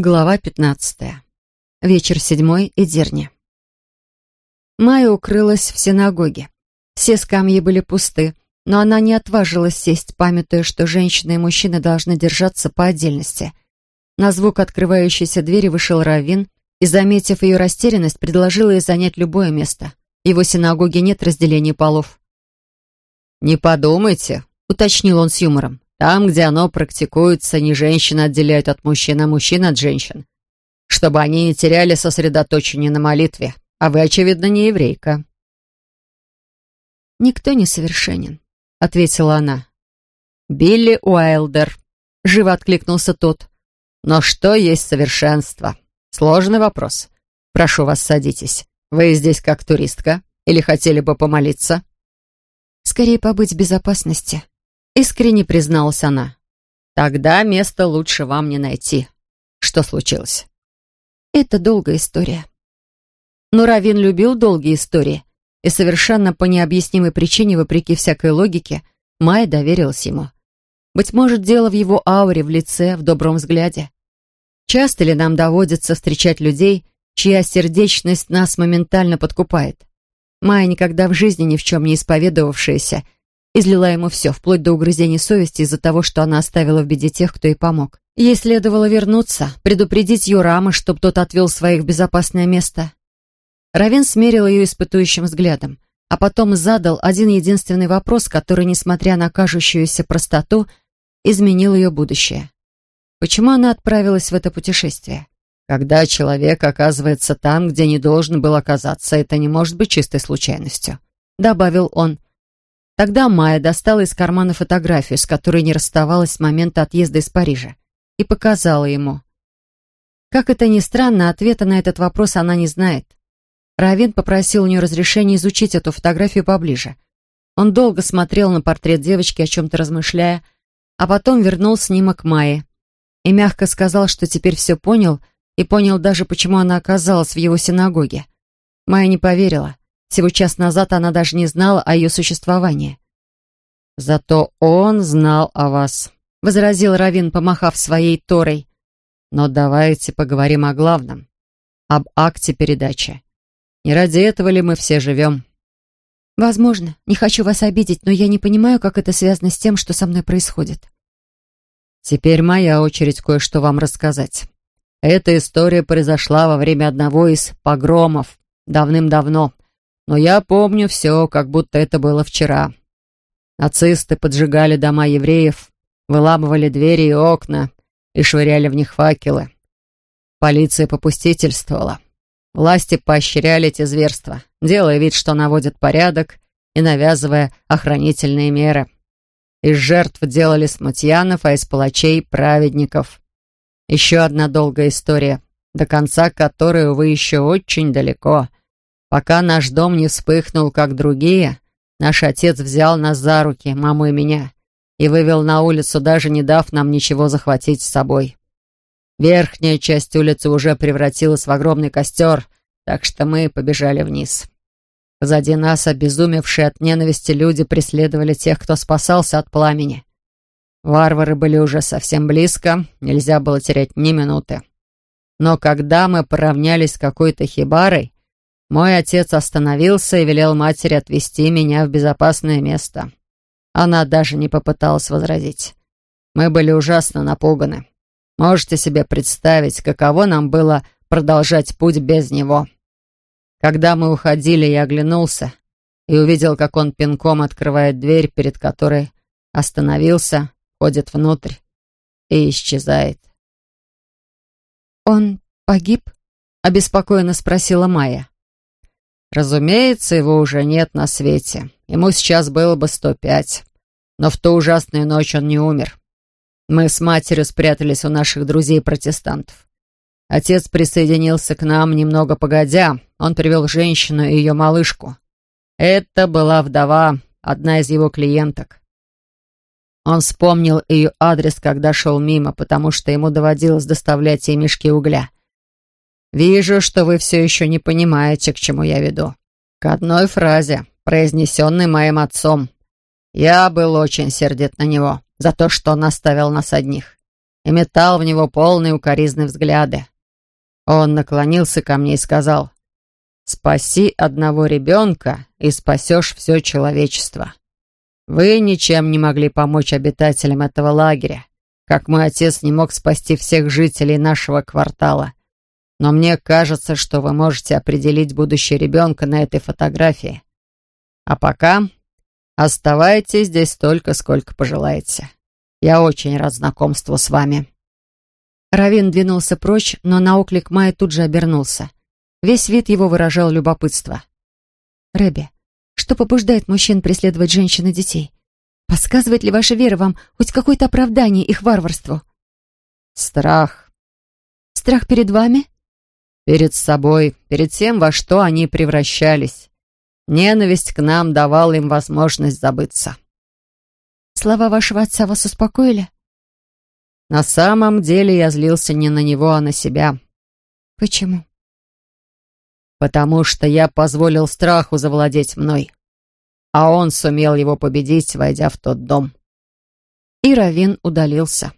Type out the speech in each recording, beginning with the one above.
Глава 15. Вечер седьмой и Дерни. Майя укрылась в синагоге. Все скамьи были пусты, но она не отважилась сесть, памятуя, что женщины и мужчины должны держаться по отдельности. На звук открывающейся двери вышел Равин и, заметив ее растерянность, предложил ей занять любое место. В его синагоге нет разделения полов. «Не подумайте», — уточнил он с юмором. Там, где оно практикуется, не женщины отделяют от мужчин, а мужчин от женщин. Чтобы они не теряли сосредоточение на молитве. А вы, очевидно, не еврейка. «Никто не совершенен», — ответила она. «Билли Уайлдер», — живо откликнулся тот. «Но что есть совершенство? Сложный вопрос. Прошу вас, садитесь. Вы здесь как туристка? Или хотели бы помолиться?» «Скорее побыть в безопасности», Искренне призналась она. «Тогда место лучше вам не найти. Что случилось?» «Это долгая история». Но Равин любил долгие истории, и совершенно по необъяснимой причине, вопреки всякой логике, Майя доверилась ему. Быть может, дело в его ауре, в лице, в добром взгляде. Часто ли нам доводится встречать людей, чья сердечность нас моментально подкупает? Майя, никогда в жизни ни в чем не исповедовавшаяся, Излила ему все, вплоть до угрызений совести из-за того, что она оставила в беде тех, кто ей помог. Ей следовало вернуться, предупредить Юрама, чтобы тот отвел своих в безопасное место. Равен смерил ее испытующим взглядом, а потом задал один единственный вопрос, который, несмотря на кажущуюся простоту, изменил ее будущее. Почему она отправилась в это путешествие? Когда человек оказывается там, где не должен был оказаться, это не может быть чистой случайностью, добавил он. Тогда Майя достала из кармана фотографию, с которой не расставалась с момента отъезда из Парижа, и показала ему. Как это ни странно, ответа на этот вопрос она не знает. Равин попросил у нее разрешения изучить эту фотографию поближе. Он долго смотрел на портрет девочки, о чем-то размышляя, а потом вернул снимок Майи и мягко сказал, что теперь все понял, и понял даже, почему она оказалась в его синагоге. Майя не поверила. Всего час назад она даже не знала о ее существовании. «Зато он знал о вас», — возразил Равин, помахав своей торой. «Но давайте поговорим о главном, об акте передачи. Не ради этого ли мы все живем?» «Возможно. Не хочу вас обидеть, но я не понимаю, как это связано с тем, что со мной происходит». «Теперь моя очередь кое-что вам рассказать. Эта история произошла во время одного из погромов, давным-давно, но я помню все, как будто это было вчера. Нацисты поджигали дома евреев, выламывали двери и окна и швыряли в них факелы. Полиция попустительствовала. Власти поощряли эти зверства, делая вид, что наводят порядок и навязывая охранительные меры. Из жертв делали смутьянов, а из палачей — праведников. Еще одна долгая история, до конца которой, увы, еще очень далеко — Пока наш дом не вспыхнул, как другие, наш отец взял нас за руки, маму и меня, и вывел на улицу, даже не дав нам ничего захватить с собой. Верхняя часть улицы уже превратилась в огромный костер, так что мы побежали вниз. Позади нас, обезумевшие от ненависти люди, преследовали тех, кто спасался от пламени. Варвары были уже совсем близко, нельзя было терять ни минуты. Но когда мы поравнялись с какой-то хибарой, мой отец остановился и велел матери отвезти меня в безопасное место. Она даже не попыталась возразить. Мы были ужасно напуганы. Можете себе представить, каково нам было продолжать путь без него. Когда мы уходили, я оглянулся и увидел, как он пинком открывает дверь, перед которой остановился, входит внутрь и исчезает. «Он погиб?» — обеспокоенно спросила Майя. Разумеется, его уже нет на свете. Ему сейчас было бы сто пять. Но в ту ужасную ночь он не умер. Мы с матерью спрятались у наших друзей-протестантов. Отец присоединился к нам немного погодя. Он привел женщину и ее малышку. Это была вдова, одна из его клиенток. Он вспомнил ее адрес, когда шел мимо, потому что ему доводилось доставлять ей мешки угля. Вижу, что вы все еще не понимаете, к чему я веду. К одной фразе, произнесенной моим отцом. Я был очень сердит на него за то, что он оставил нас одних. и метал в него полные укоризны взгляды. Он наклонился ко мне и сказал, «Спаси одного ребенка, и спасешь все человечество. Вы ничем не могли помочь обитателям этого лагеря, как мой отец не мог спасти всех жителей нашего квартала. Но мне кажется, что вы можете определить будущее ребенка на этой фотографии. А пока оставайтесь здесь столько, сколько пожелаете. Я очень рад знакомству с вами». Равин двинулся прочь, но на оклик Майя тут же обернулся. Весь вид его выражал любопытство. «Рэбби, что побуждает мужчин преследовать женщин и детей? Подсказывает ли ваша вера вам хоть какое-то оправдание их варварству?» «Страх». «Страх перед вами?» «Перед собой, перед тем, во что они превращались. Ненависть к нам давала им возможность забыться». «Слова вашего отца вас успокоили?» На самом деле я злился не на него, а на себя. Почему? Потому что я позволил страху завладеть мной. А он сумел его победить, войдя в тот дом. И Равин удалился.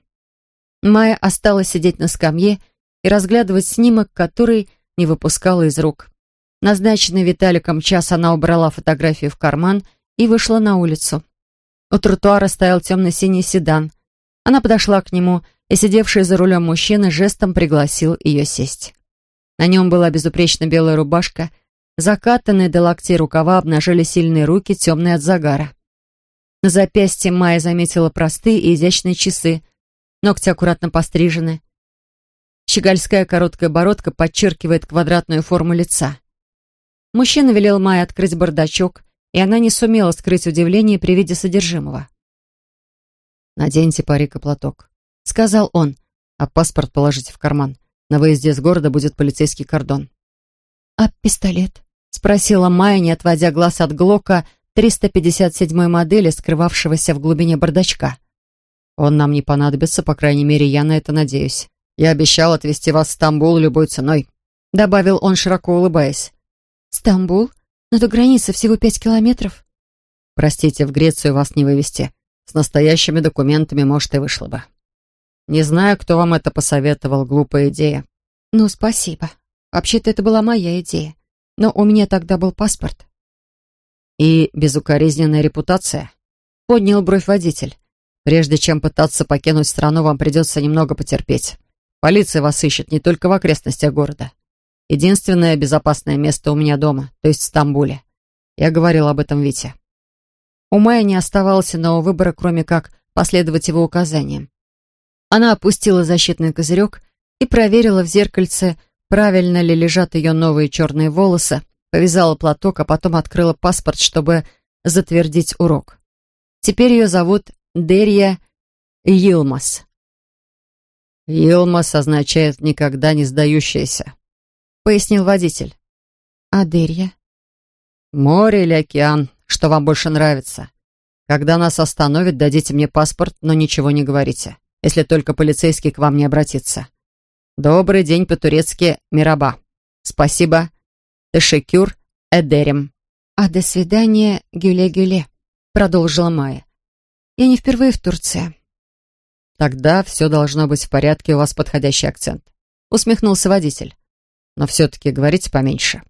Майя осталась сидеть на скамье и разглядывать снимок, который не выпускала из рук. Назначенный Виталиком час она убрала фотографию в карман и вышла на улицу. У тротуара стоял темно-синий седан — она подошла к нему, и сидевший за рулем мужчина жестом пригласил ее сесть. На нем была безупречно белая рубашка, закатанные до локтей рукава обнажили сильные руки, темные от загара. На запястье Майя заметила простые и изящные часы, ногти аккуратно пострижены. Щегольская короткая бородка подчеркивает квадратную форму лица. Мужчина велел Майе открыть бардачок, и она не сумела скрыть удивление при виде содержимого. «Наденьте парик и платок», — сказал он, «а паспорт положите в карман. На выезде из города будет полицейский кордон». «А пистолет?» — спросила Майя, не отводя глаз от Глока 357 модели, скрывавшегося в глубине бардачка. «Он нам не понадобится, по крайней мере, я на это надеюсь. Я обещал отвезти вас в Стамбул любой ценой», — добавил он, широко улыбаясь. «Стамбул? Но до границы всего пять километров». «Простите, в Грецию вас не вывести. С настоящими документами, может, и вышло бы. Не знаю, кто вам это посоветовал, глупая идея. Ну, спасибо. Вообще-то это была моя идея. Но у меня тогда был паспорт. И безукоризненная репутация? Поднял бровь водитель. Прежде чем пытаться покинуть страну, вам придется немного потерпеть. Полиция вас ищет не только в окрестностях города. Единственное безопасное место у меня дома, то есть в Стамбуле. Я говорил об этом Вите. У Майи не оставалось иного выбора, кроме как последовать его указаниям. Она опустила защитный козырек и проверила в зеркальце, правильно ли лежат ее новые черные волосы, повязала платок, а потом открыла паспорт, чтобы затвердить урок. Теперь ее зовут Дерья Йилмас. «Йилмас означает «никогда не сдающаяся», — пояснил водитель. «А Дерья?» «Море или океан, что вам больше нравится. Когда нас остановят, дадите мне паспорт, но ничего не говорите, если только полицейский к вам не обратится. Добрый день по-турецки «Мираба». Спасибо. Тешекюр Эдерем. А до свидания, Гюле-Гюле, продолжила Майя. Я не впервые в Турции. Тогда все должно быть в порядке, у вас подходящий акцент. Усмехнулся водитель. Но все-таки говорите поменьше.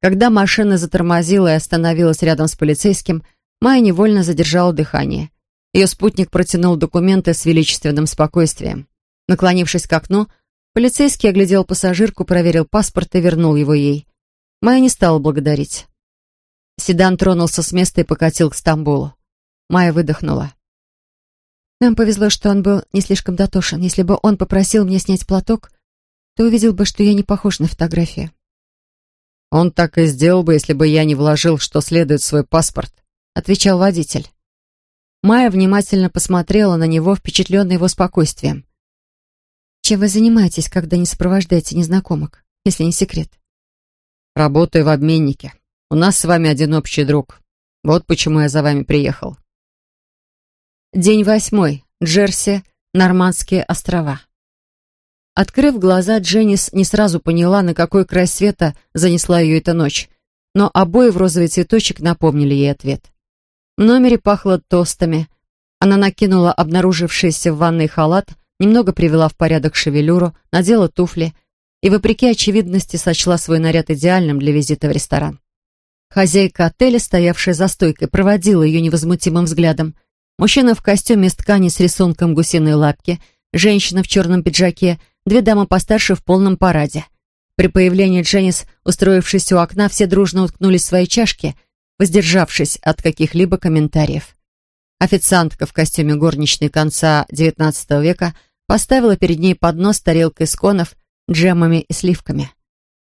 Когда машина затормозила и остановилась рядом с полицейским, Майя невольно задержала дыхание. Ее спутник протянул документы с величественным спокойствием. Наклонившись к окну, полицейский оглядел пассажирку, проверил паспорт и вернул его ей. Майя не стала благодарить. Седан тронулся с места и покатил к Стамбулу. Майя выдохнула. Нам повезло, что он был не слишком дотошен. Если бы он попросил меня снять платок, то увидел бы, что я не похожа на фотографию. «Он так и сделал бы, если бы я не вложил, что следует свой паспорт», — отвечал водитель. Майя внимательно посмотрела на него, впечатленная его спокойствием. «Чем вы занимаетесь, когда не сопровождаете незнакомок, если не секрет?» «Работаю в обменнике. У нас с вами один общий друг. Вот почему я за вами приехал». День восьмой. Джерси, Нормандские острова. Открыв глаза, Дженнис не сразу поняла, на какой край света занесла ее эта ночь, но обои в розовый цветочек напомнили ей ответ. В номере пахло тостами. Она накинула обнаружившийся в ванной халат, немного привела в порядок шевелюру, надела туфли и, вопреки очевидности, сочла свой наряд идеальным для визита в ресторан. Хозяйка отеля, стоявшая за стойкой, проводила ее невозмутимым взглядом. Мужчина в костюме из ткани с рисунком гусиной лапки, женщина в черном пиджаке, две дамы постарше в полном параде. При появлении Дженнис, устроившись у окна, все дружно уткнулись в свои чашки, воздержавшись от каких-либо комментариев. Официантка в костюме горничной конца XIX века поставила перед ней поднос с тарелкой сконов, джемами и сливками.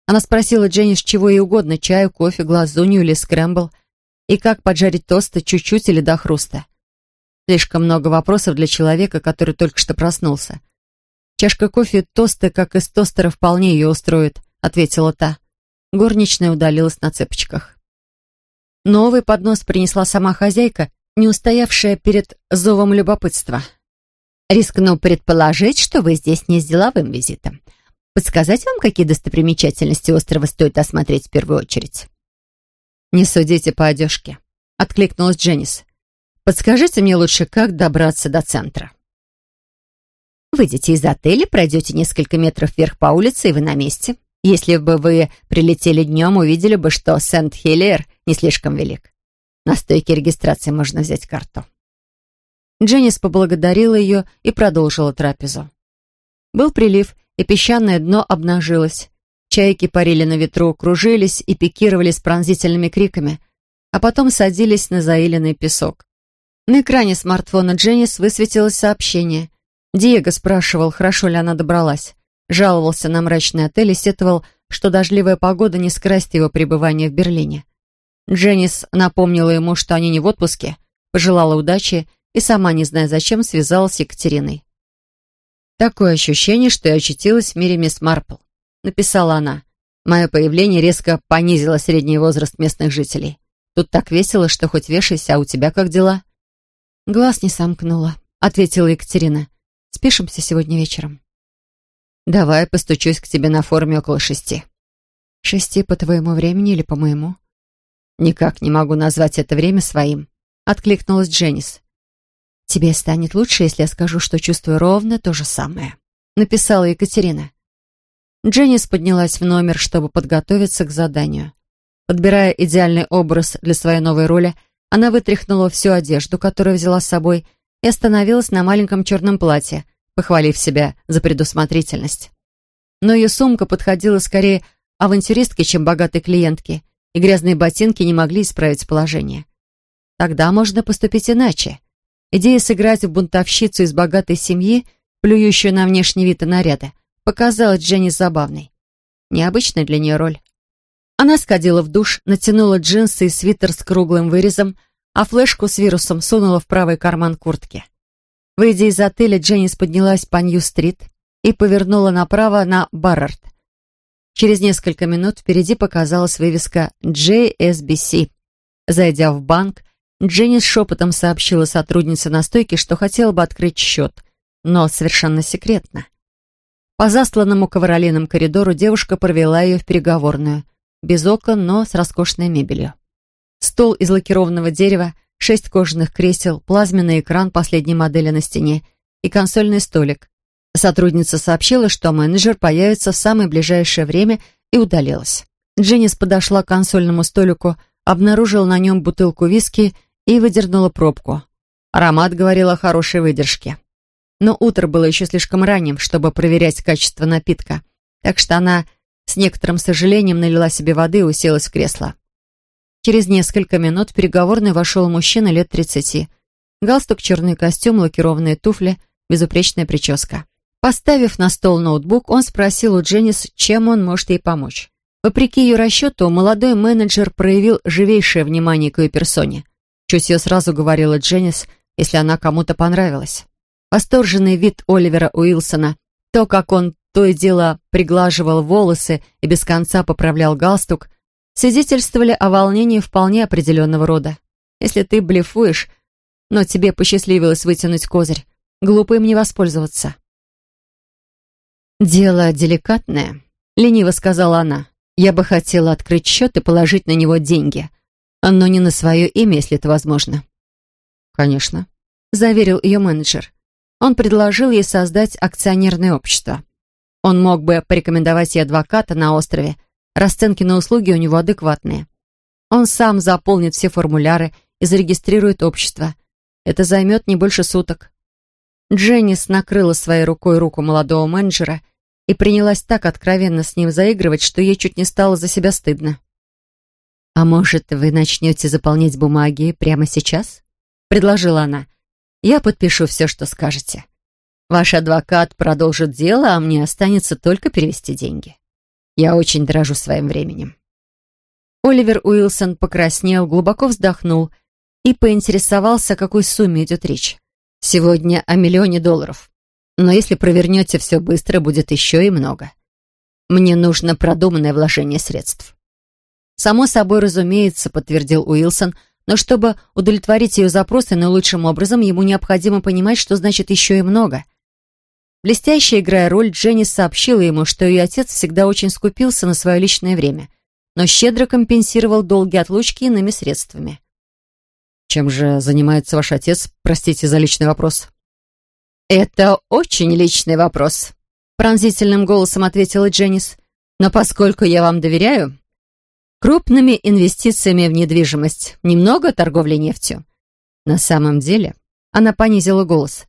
Она спросила Дженнис, чего ей угодно, чаю, кофе, глазунью или скрэмбл, и как поджарить тосты чуть-чуть или до хруста. Слишком много вопросов для человека, который только что проснулся. «Чашка кофе тосты, как из тостера, вполне ее устроит», — ответила та. Горничная удалилась на цепочках. Новый поднос принесла сама хозяйка, не устоявшая перед зовом любопытства. «Рискну предположить, что вы здесь не с деловым визитом. Подсказать вам, какие достопримечательности острова стоит осмотреть в первую очередь?» «Не судите по одежке», — откликнулась Дженнис. «Подскажите мне лучше, как добраться до центра». «Выйдете из отеля, пройдете несколько метров вверх по улице, и вы на месте. Если бы вы прилетели днем, увидели бы, что Сент-Хиллер не слишком велик. На стойке регистрации можно взять карту». Дженнис поблагодарила ее и продолжила трапезу. Был прилив, и песчаное дно обнажилось. Чайки парили на ветру, кружились и пикировали с пронзительными криками, а потом садились на заиленный песок. На экране смартфона Дженнис высветилось сообщение. Диего спрашивал, хорошо ли она добралась. Жаловался на мрачный отель и сетовал, что дождливая погода не скрасит его пребывание в Берлине. Дженнис напомнила ему, что они не в отпуске, пожелала удачи и сама, не зная зачем, связалась с Екатериной. «Такое ощущение, что я очутилась в мире мисс Марпл», — написала она. «Мое появление резко понизило средний возраст местных жителей. Тут так весело, что хоть вешайся, а у тебя как дела?» «Глаз не сомкнула», — ответила Екатерина. «Спишемся сегодня вечером». «Давай постучусь к тебе на форме около шести». «Шести по твоему времени или по моему?» «Никак не могу назвать это время своим», — откликнулась Дженнис. «Тебе станет лучше, если я скажу, что чувствую ровно то же самое», — написала Екатерина. Дженнис поднялась в номер, чтобы подготовиться к заданию. Подбирая идеальный образ для своей новой роли, она вытряхнула всю одежду, которую взяла с собой, и остановилась на маленьком черном платье, похвалив себя за предусмотрительность. Но ее сумка подходила скорее авантюристке, чем богатой клиентке, и грязные ботинки не могли исправить положение. Тогда можно поступить иначе. Идея сыграть в бунтовщицу из богатой семьи, плюющую на внешний вид и наряды, показалась Дженни забавной. Необычная для нее роль. Она сходила в душ, натянула джинсы и свитер с круглым вырезом, а флешку с вирусом сунула в правый карман куртки. Выйдя из отеля, Дженнис поднялась по Нью-стрит и повернула направо на Баррард. Через несколько минут впереди показалась вывеска JSBC. Зайдя в банк, Дженнис шепотом сообщила сотруднице на стойке, что хотела бы открыть счет, но совершенно секретно. По засланному ковролином коридору девушка провела ее в переговорную, без окон, но с роскошной мебелью. Стол из лакированного дерева, шесть кожаных кресел, плазменный экран последней модели на стене и консольный столик. Сотрудница сообщила, что менеджер появится в самое ближайшее время и удалилась. Дженнис подошла к консольному столику, обнаружила на нем бутылку виски и выдернула пробку. Аромат говорил о хорошей выдержке. Но утро было еще слишком ранним, чтобы проверять качество напитка, так что она с некоторым сожалением налила себе воды и уселась в кресло. Через несколько минут в переговорный вошел мужчина лет тридцати. Галстук, черный костюм, лакированные туфли, безупречная прическа. Поставив на стол ноутбук, он спросил у Дженнис, чем он может ей помочь. Вопреки ее расчету, молодой менеджер проявил живейшее внимание к ее персоне – Чутье сразу говорила Дженнис, если она кому-то понравилась. Восторженный вид Оливера Уилсона, то, как он то и дело приглаживал волосы и без конца поправлял галстук, свидетельствовали о волнении вполне определенного рода. Если ты блефуешь, но тебе посчастливилось вытянуть козырь, глупо им не воспользоваться. «Дело деликатное», — лениво сказала она. «Я бы хотела открыть счет и положить на него деньги но не на свое имя, если это возможно». «Конечно», — заверил ее менеджер. Он предложил ей создать акционерное общество. Он мог бы порекомендовать ей адвоката на острове. Расценки на услуги у него адекватные. Он сам заполнит все формуляры и зарегистрирует общество. Это займет не больше суток. Дженнис накрыла своей рукой руку молодого менеджера и принялась так откровенно с ним заигрывать, что ей чуть не стало за себя стыдно. «А может, вы начнете заполнять бумаги прямо сейчас?» — предложила она. «Я подпишу все, что скажете. Ваш адвокат продолжит дело, а мне останется только перевести деньги. Я очень дорожу своим временем». Оливер Уилсон покраснел, глубоко вздохнул и поинтересовался, о какой сумме идет речь. «Сегодня о миллионе долларов. Но если провернете все быстро, будет еще и много. Мне нужно продуманное вложение средств». «Само собой, разумеется», — подтвердил Уилсон, «но чтобы удовлетворить ее запросы наилучшим образом, ему необходимо понимать, что значит еще и много». Блестяще играя роль, Дженни сообщила ему, что ее отец всегда очень скупился на свое личное время, но щедро компенсировал долги отлучки иными средствами. «Чем же занимается ваш отец? Простите за личный вопрос». «Это очень личный вопрос», — пронзительным голосом ответила Дженнис. «Но поскольку я вам доверяю, крупными инвестициями в недвижимость, немного торговли нефтью. На самом деле, она понизила голос,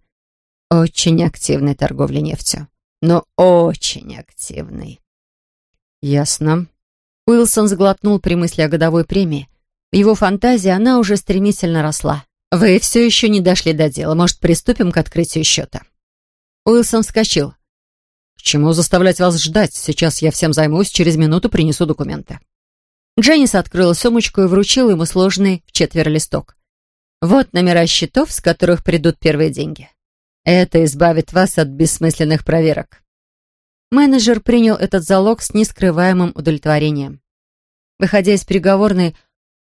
очень активной торговли нефтью. Но очень активной. Ясно. Уилсон сглотнул при мысли о годовой премии. В его фантазии она уже стремительно росла. «Вы все еще не дошли до дела. Может, приступим к открытию счета?» Уилсон вскочил. «К чему заставлять вас ждать? Сейчас я всем займусь, через минуту принесу документы». Дженнис открыла сумочку и вручила ему сложный в четверо листок. «Вот номера счетов, с которых придут первые деньги. Это избавит вас от бессмысленных проверок». Менеджер принял этот залог с нескрываемым удовлетворением. Выходя из переговорной,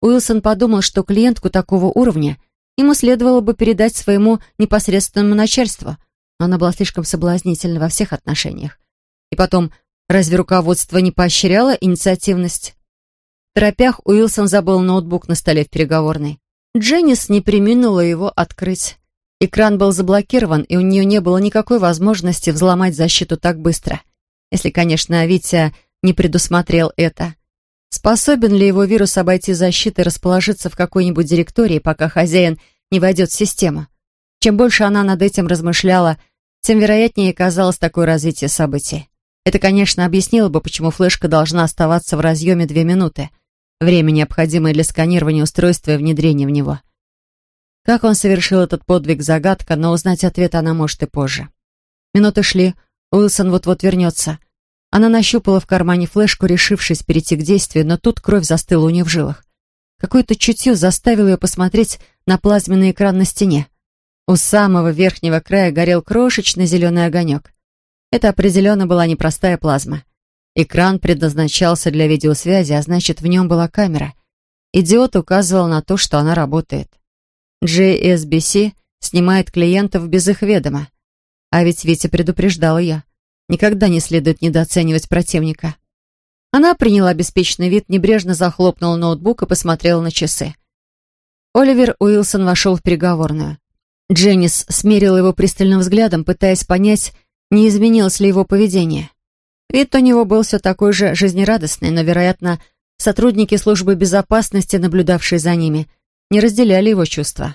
Уилсон подумал, что клиентку такого уровня ему следовало бы передать своему непосредственному начальству, но она была слишком соблазнительна во всех отношениях. И потом, разве руководство не поощряло инициативность? В торопях Уилсон забыл ноутбук на столе в переговорной. Дженнис не приминула его открыть. Экран был заблокирован, и у нее не было никакой возможности взломать защиту так быстро. Если, конечно, Витя не предусмотрел это. Способен ли его вирус обойти защиту и расположиться в какой-нибудь директории, пока хозяин не войдет в систему? Чем больше она над этим размышляла, тем вероятнее казалось такое развитие событий. Это, конечно, объяснило бы, почему флешка должна оставаться в разъеме две минуты. Время, необходимое для сканирования устройства и внедрения в него. Как он совершил этот подвиг, загадка, но узнать ответ она может и позже. Минуты шли, Уилсон вот-вот вернется. Она нащупала в кармане флешку, решившись перейти к действию, но тут кровь застыла у нее в жилах. Какое-то чутье заставило ее посмотреть на плазменный экран на стене. У самого верхнего края горел крошечный зеленый огонек. Это определенно была непростая плазма. Экран предназначался для видеосвязи, а значит, в нем была камера. Идиот указывал на то, что она работает. JSBC снимает клиентов без их ведома. А ведь Витя предупреждал ее. Никогда не следует недооценивать противника. Она приняла беспечный вид, небрежно захлопнула ноутбук и посмотрела на часы. Оливер Уилсон вошел в переговорную. Дженнис смерила его пристальным взглядом, пытаясь понять, не изменилось ли его поведение. Вид у него был все такой же жизнерадостный, но, вероятно, сотрудники службы безопасности, наблюдавшие за ними, не разделяли его чувства.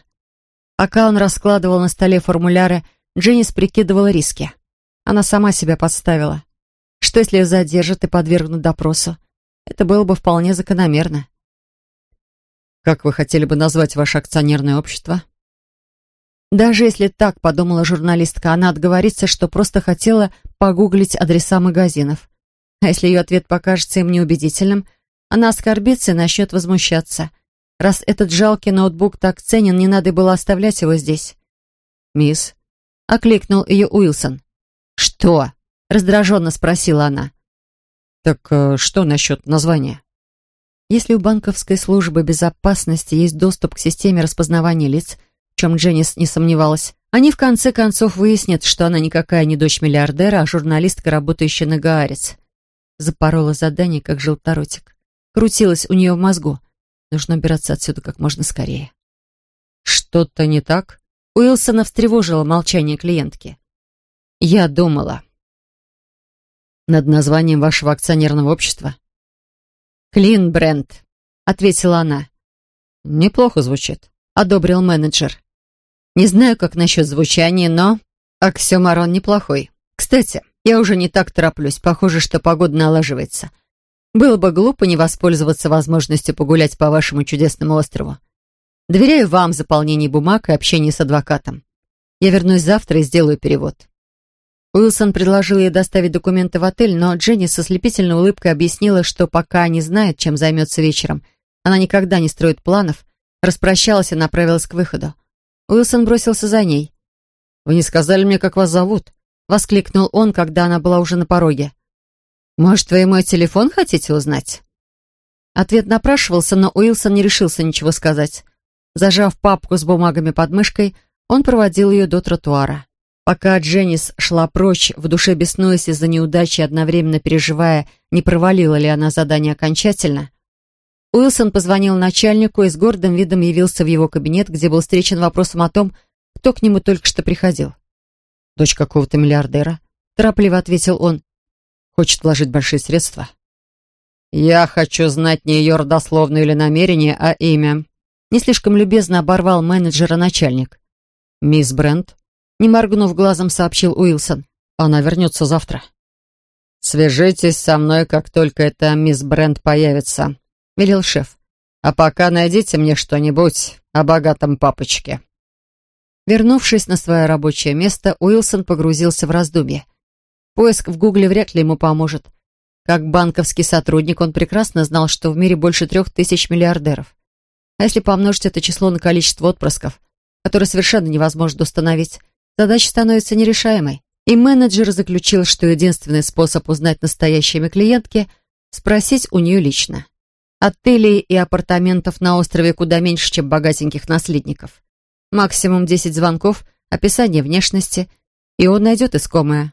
Пока он раскладывал на столе формуляры, Дженнис прикидывала риски. Она сама себя подставила. Что, если ее задержат и подвергнут допросу? Это было бы вполне закономерно. «Как вы хотели бы назвать ваше акционерное общество?» Даже если так, подумала журналистка, она отговорится, что просто хотела погуглить адреса магазинов. А если ее ответ покажется им неубедительным, она оскорбится и начнет возмущаться. Раз этот жалкий ноутбук так ценен, не надо было оставлять его здесь. «Мисс», — окликнул ее Уилсон. «Что?» — раздраженно спросила она. «Так э, что насчет названия?» Если у банковской службы безопасности есть доступ к системе распознавания лиц, в чем Дженнис не сомневалась, они в конце концов выяснят, что она никакая не дочь миллиардера, а журналистка, работающая на Гаарец. Запорола задание, как желторотик. Крутилась у нее в мозгу. Нужно убираться отсюда как можно скорее. «Что-то не так?» Уилсона встревожило молчание клиентки. «Я думала». «Над названием вашего акционерного общества?» «Клин Бренд», — ответила она. «Неплохо звучит», — одобрил менеджер. «Не знаю, как насчет звучания, но оксюмарон неплохой. Кстати, я уже не так тороплюсь. Похоже, что погода налаживается. Было бы глупо не воспользоваться возможностью погулять по вашему чудесному острову. Доверяю вам заполнение бумаг и общение с адвокатом. Я вернусь завтра и сделаю перевод». Уилсон предложил ей доставить документы в отель, но Дженни со слепительной улыбкой объяснила, что пока не знает, чем займется вечером. Она никогда не строит планов, распрощалась и направилась к выходу. Уилсон бросился за ней. «Вы не сказали мне, как вас зовут?» — воскликнул он, когда она была уже на пороге. «Может, вы мой телефон хотите узнать?» Ответ напрашивался, но Уилсон не решился ничего сказать. Зажав папку с бумагами под мышкой, он проводил ее до тротуара. Пока Дженнис шла прочь, в душе беснуясь из-за неудачи, одновременно переживая, не провалила ли она задание окончательно, Уилсон позвонил начальнику и с гордым видом явился в его кабинет, где был встречен вопросом о том, кто к нему только что приходил. «Дочь какого-то миллиардера», — торопливо ответил он. «Хочет вложить большие средства». «Я хочу знать не ее родословную или намерение, а имя», не слишком любезно оборвал менеджера начальник. «Мисс Брент?» Не моргнув глазом, сообщил Уилсон. «Она вернется завтра». «Свяжитесь со мной, как только эта мисс Брент появится», — велел шеф. «А пока найдите мне что-нибудь о богатом папочке». Вернувшись на свое рабочее место, Уилсон погрузился в раздумье. Поиск в Гугле вряд ли ему поможет. Как банковский сотрудник он прекрасно знал, что в мире больше трех тысяч миллиардеров. А если помножить это число на количество отпрысков, которое совершенно невозможно установить, задача становится нерешаемой. И менеджер заключил, что единственный способ узнать настоящими клиентки – спросить у нее лично. Отелей и апартаментов на острове куда меньше, чем богатеньких наследников. Максимум 10 звонков, описание внешности, и он найдет искомое.